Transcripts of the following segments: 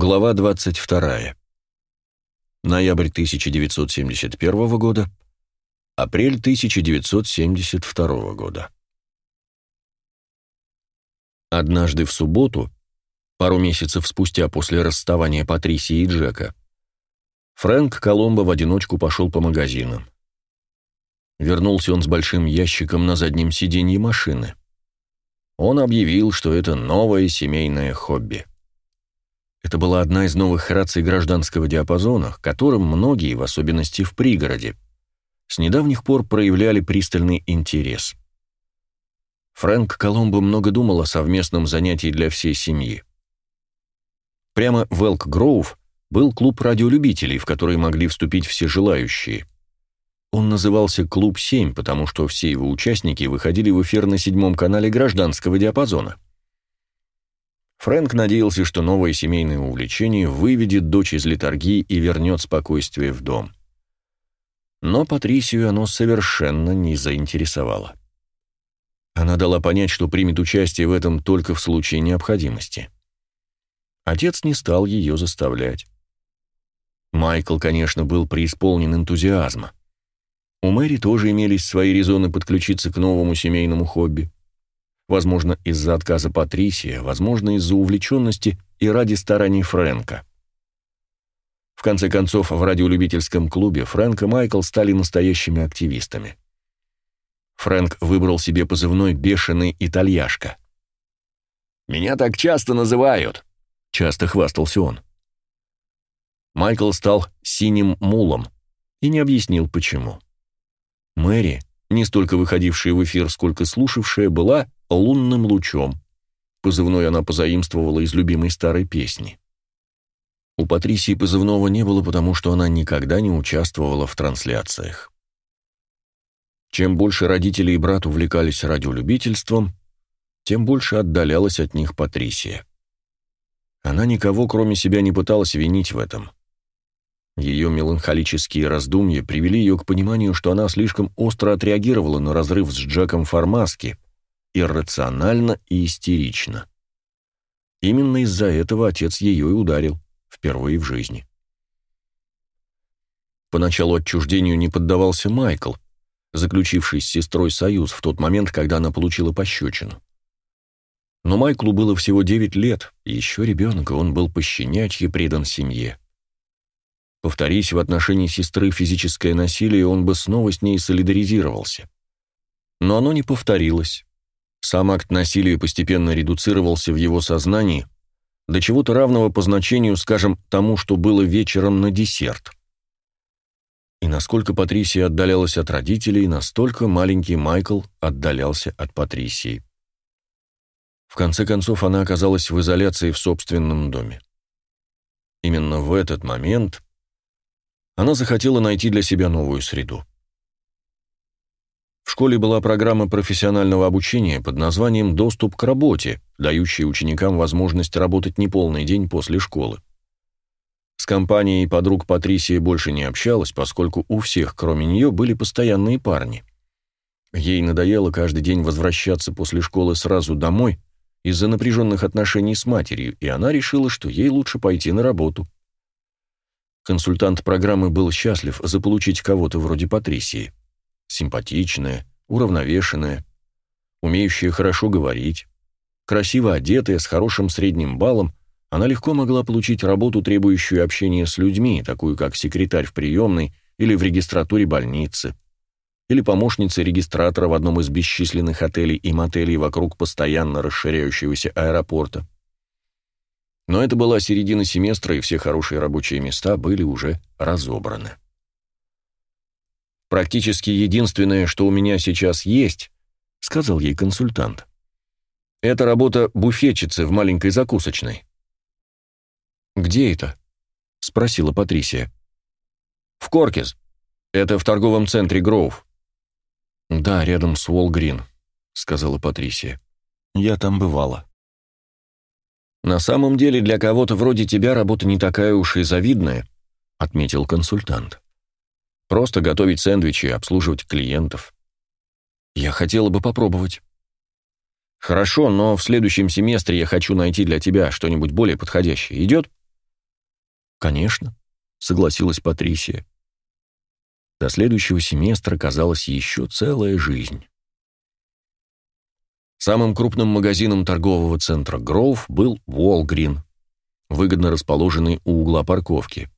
Глава 22. Ноябрь 1971 года. Апрель 1972 года. Однажды в субботу, пару месяцев спустя после расставания Патрисии и Джека, Фрэнк Коломбо в одиночку пошел по магазинам. Вернулся он с большим ящиком на заднем сиденье машины. Он объявил, что это новое семейное хобби. Это была одна из новых раций гражданского диапазона, которым многие, в особенности в пригороде, с недавних пор проявляли пристальный интерес. Фрэнк Коломбо много думал о совместном занятии для всей семьи. Прямо в Элк-Гроув был клуб радиолюбителей, в который могли вступить все желающие. Он назывался «Клуб 7», потому что все его участники выходили в эфир на седьмом канале гражданского диапазона – Фрэнк надеялся, что новое семейное увлечение выведет дочь из литургии и вернет спокойствие в дом. Но Патрисию оно совершенно не заинтересовало. Она дала понять, что примет участие в этом только в случае необходимости. Отец не стал ее заставлять. Майкл, конечно, был преисполнен энтузиазма. У Мэри тоже имелись свои резоны подключиться к новому семейному хобби. Возможно, из-за отказа Патрисия, возможно, из-за увлеченности и ради стараний Фрэнка. В конце концов, в радиолюбительском клубе Фрэнк и Майкл стали настоящими активистами. Фрэнк выбрал себе позывной «бешеный итальяшка». «Меня так часто называют», — часто хвастался он. Майкл стал «синим мулом» и не объяснил, почему. Мэри, не столько выходившая в эфир, сколько слушавшая, была лунным лучом. Позывной она позаимствовала из любимой старой песни. У Патрисии позывного не было, потому что она никогда не участвовала в трансляциях. Чем больше родители и брат увлекались радиолюбительством, тем больше отдалялась от них Патрисия. Она никого, кроме себя, не пыталась винить в этом. Ее меланхолические раздумья привели ее к пониманию, что она слишком остро отреагировала на разрыв с Джеком Формаски – иррационально и истерично. Именно из-за этого отец ее и ударил, впервые в жизни. Поначалу отчуждению не поддавался Майкл, заключивший с сестрой союз в тот момент, когда она получила пощечину. Но Майклу было всего 9 лет, и еще ребенок, он был пощенячьи предан семье. Повторись в отношении сестры физическое насилие, он бы снова с ней солидаризировался. Но оно не повторилось. Сам акт насилия постепенно редуцировался в его сознании до чего-то равного по значению, скажем, тому, что было вечером на десерт. И насколько Патрисия отдалялась от родителей, настолько маленький Майкл отдалялся от Патрисии. В конце концов, она оказалась в изоляции в собственном доме. Именно в этот момент она захотела найти для себя новую среду. Школе была программа профессионального обучения под названием «Доступ к работе», дающая ученикам возможность работать неполный день после школы. С компанией подруг Патрисия больше не общалась, поскольку у всех, кроме нее, были постоянные парни. Ей надоело каждый день возвращаться после школы сразу домой из-за напряженных отношений с матерью, и она решила, что ей лучше пойти на работу. Консультант программы был счастлив заполучить кого-то вроде Патрисии симпатичная, уравновешенная, умеющая хорошо говорить, красиво одетая, с хорошим средним баллом, она легко могла получить работу, требующую общения с людьми, такую как секретарь в приемной или в регистратуре больницы, или помощница регистратора в одном из бесчисленных отелей и мотелей вокруг постоянно расширяющегося аэропорта. Но это была середина семестра, и все хорошие рабочие места были уже разобраны. Практически единственное, что у меня сейчас есть, сказал ей консультант. Это работа буфетчицы в маленькой закусочной. Где это? спросила Патрисия. В Коркис. Это в торговом центре Гроув. Да, рядом с Уолгрин, сказала Патрисия. Я там бывала. На самом деле для кого-то вроде тебя работа не такая уж и завидная, отметил консультант. Просто готовить сэндвичи и обслуживать клиентов. Я хотела бы попробовать. Хорошо, но в следующем семестре я хочу найти для тебя что-нибудь более подходящее. Идет? «Конечно», — согласилась Патрисия. До следующего семестра казалась еще целая жизнь. Самым крупным магазином торгового центра Гроув был Уолгрин, выгодно расположенный у угла парковки.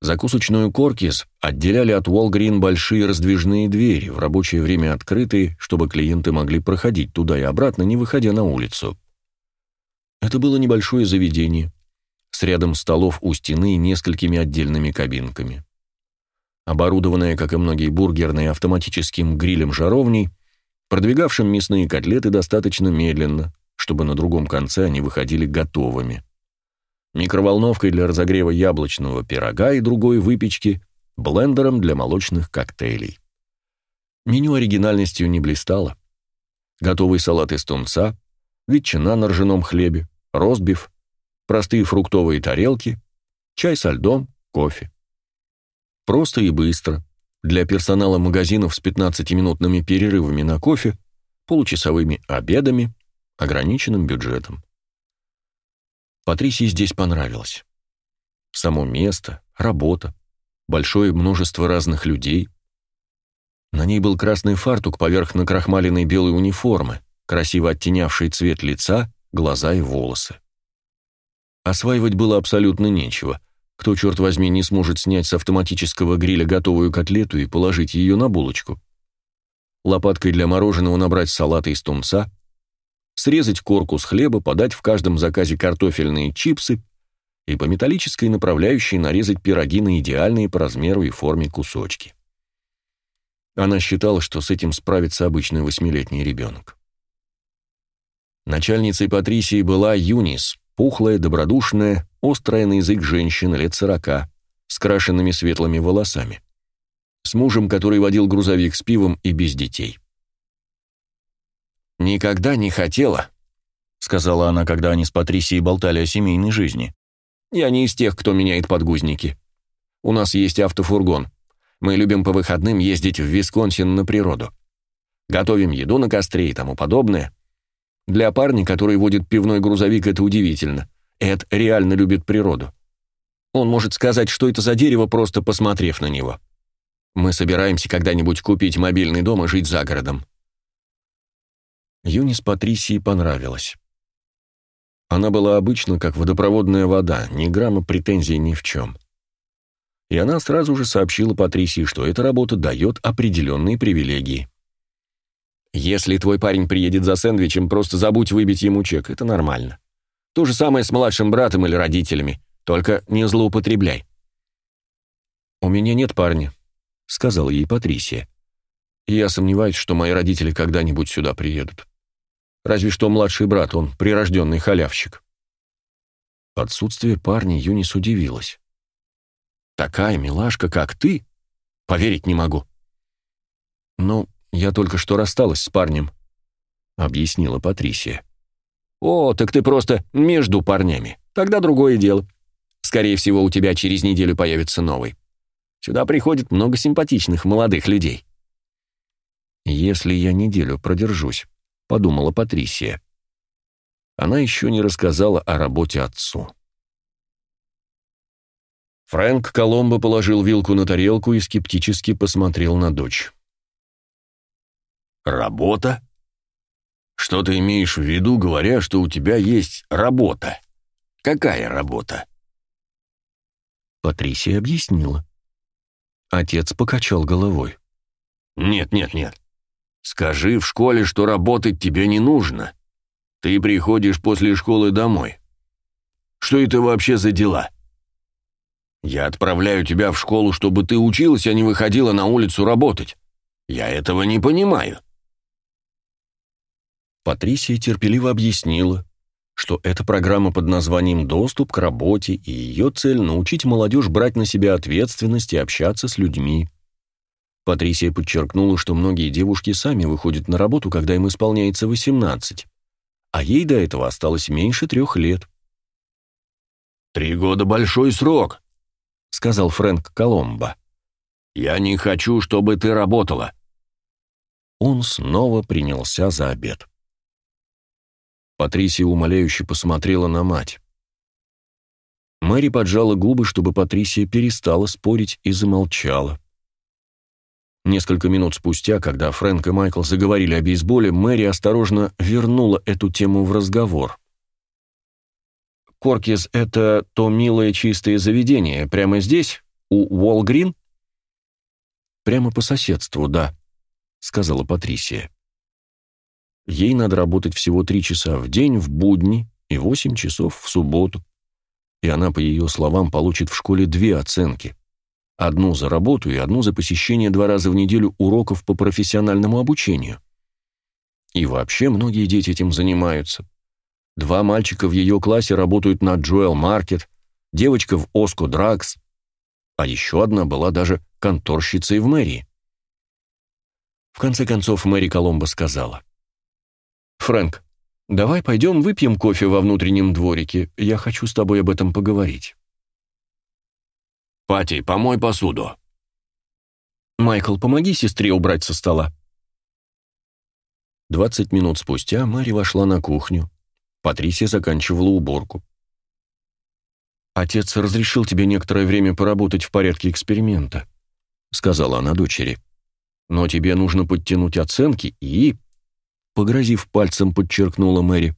Закусочную Коркис отделяли от Уолгрин большие раздвижные двери, в рабочее время открытые, чтобы клиенты могли проходить туда и обратно, не выходя на улицу. Это было небольшое заведение, с рядом столов у стены и несколькими отдельными кабинками. Оборудованное, как и многие бургерные, автоматическим грилем-жаровней, продвигавшим мясные котлеты достаточно медленно, чтобы на другом конце они выходили готовыми микроволновкой для разогрева яблочного пирога и другой выпечки, блендером для молочных коктейлей. Меню оригинальностью не блистало. Готовый салат из тунца, ветчина на ржаном хлебе, ростбиф, простые фруктовые тарелки, чай со льдом, кофе. Просто и быстро. Для персонала магазинов с 15-минутными перерывами на кофе, получасовыми обедами, ограниченным бюджетом. Патрисии здесь понравилось. Само место, работа, большое множество разных людей. На ней был красный фартук поверх накрахмаленной белой униформы, красиво оттенявший цвет лица, глаза и волосы. Осваивать было абсолютно нечего. Кто, черт возьми, не сможет снять с автоматического гриля готовую котлету и положить ее на булочку? Лопаткой для мороженого набрать салата из тунца, срезать корку с хлеба, подать в каждом заказе картофельные чипсы и по металлической направляющей нарезать пироги на идеальные по размеру и форме кусочки. Она считала, что с этим справится обычный восьмилетний ребенок. Начальницей Патрисии была Юнис, пухлая, добродушная, острая на язык женщина лет сорока, с крашенными светлыми волосами. С мужем, который водил грузовик с пивом и без детей. «Никогда не хотела», — сказала она, когда они с Патрисией болтали о семейной жизни. «Я не из тех, кто меняет подгузники. У нас есть автофургон. Мы любим по выходным ездить в Висконсин на природу. Готовим еду на костре и тому подобное. Для парня, который водит пивной грузовик, это удивительно. Эд реально любит природу. Он может сказать, что это за дерево, просто посмотрев на него. Мы собираемся когда-нибудь купить мобильный дом и жить за городом. Юнис Патрисии понравилась. Она была обычно как водопроводная вода, ни грамма претензий ни в чем. И она сразу же сообщила Патрисии, что эта работа дает определенные привилегии. «Если твой парень приедет за сэндвичем, просто забудь выбить ему чек, это нормально. То же самое с младшим братом или родителями, только не злоупотребляй». «У меня нет парня», — сказала ей Патрисия. «Я сомневаюсь, что мои родители когда-нибудь сюда приедут». Разве что младший брат, он прирожденный халявщик. Отсутствие парня Юнис удивилась. «Такая милашка, как ты? Поверить не могу». «Ну, я только что рассталась с парнем», — объяснила Патрисия. «О, так ты просто между парнями. Тогда другое дело. Скорее всего, у тебя через неделю появится новый. Сюда приходит много симпатичных молодых людей». «Если я неделю продержусь, подумала Патрисия. Она еще не рассказала о работе отцу. Фрэнк Коломбо положил вилку на тарелку и скептически посмотрел на дочь. «Работа? Что ты имеешь в виду, говоря, что у тебя есть работа? Какая работа?» Патрисия объяснила. Отец покачал головой. «Нет, нет, нет. Скажи в школе, что работать тебе не нужно. Ты приходишь после школы домой. Что это вообще за дела? Я отправляю тебя в школу, чтобы ты училась, а не выходила на улицу работать. Я этого не понимаю. Патрисия терпеливо объяснила, что эта программа под названием «Доступ к работе» и ее цель — научить молодежь брать на себя ответственность и общаться с людьми. Патрисия подчеркнула, что многие девушки сами выходят на работу, когда им исполняется 18, а ей до этого осталось меньше трех лет. «Три года — большой срок», — сказал Фрэнк Коломбо. «Я не хочу, чтобы ты работала». Он снова принялся за обед. Патрисия умоляюще посмотрела на мать. Мэри поджала губы, чтобы Патрисия перестала спорить и замолчала. Несколько минут спустя, когда Фрэнк и Майкл заговорили о бейсболе, Мэри осторожно вернула эту тему в разговор. «Коркис — это то милое чистое заведение прямо здесь, у Уолгрин?» «Прямо по соседству, да», — сказала Патрисия. «Ей надо работать всего три часа в день в будни и восемь часов в субботу. И она, по ее словам, получит в школе две оценки. Одну за работу и одну за посещение два раза в неделю уроков по профессиональному обучению. И вообще многие дети этим занимаются. Два мальчика в ее классе работают на Джоэл Маркет, девочка в Оско Дракс, а еще одна была даже конторщицей в мэрии. В конце концов Мэри Коломбо сказала. «Фрэнк, давай пойдем выпьем кофе во внутреннем дворике, я хочу с тобой об этом поговорить». «Пати, помой посуду». «Майкл, помоги сестре убрать со стола». Двадцать минут спустя Мэри вошла на кухню. Патрисия заканчивала уборку. «Отец разрешил тебе некоторое время поработать в порядке эксперимента», — сказала она дочери. «Но тебе нужно подтянуть оценки и...» Погрозив пальцем, подчеркнула Мэри.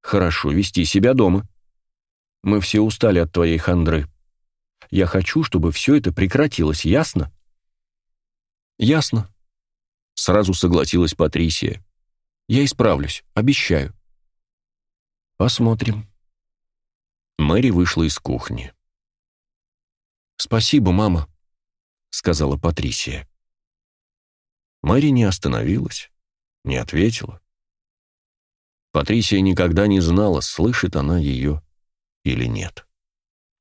«Хорошо вести себя дома. Мы все устали от твоей хандры». Я хочу, чтобы все это прекратилось, ясно?» «Ясно», — сразу согласилась Патрисия. «Я исправлюсь, обещаю». «Посмотрим». Мэри вышла из кухни. «Спасибо, мама», — сказала Патрисия. Мэри не остановилась, не ответила. Патрисия никогда не знала, слышит она ее или нет.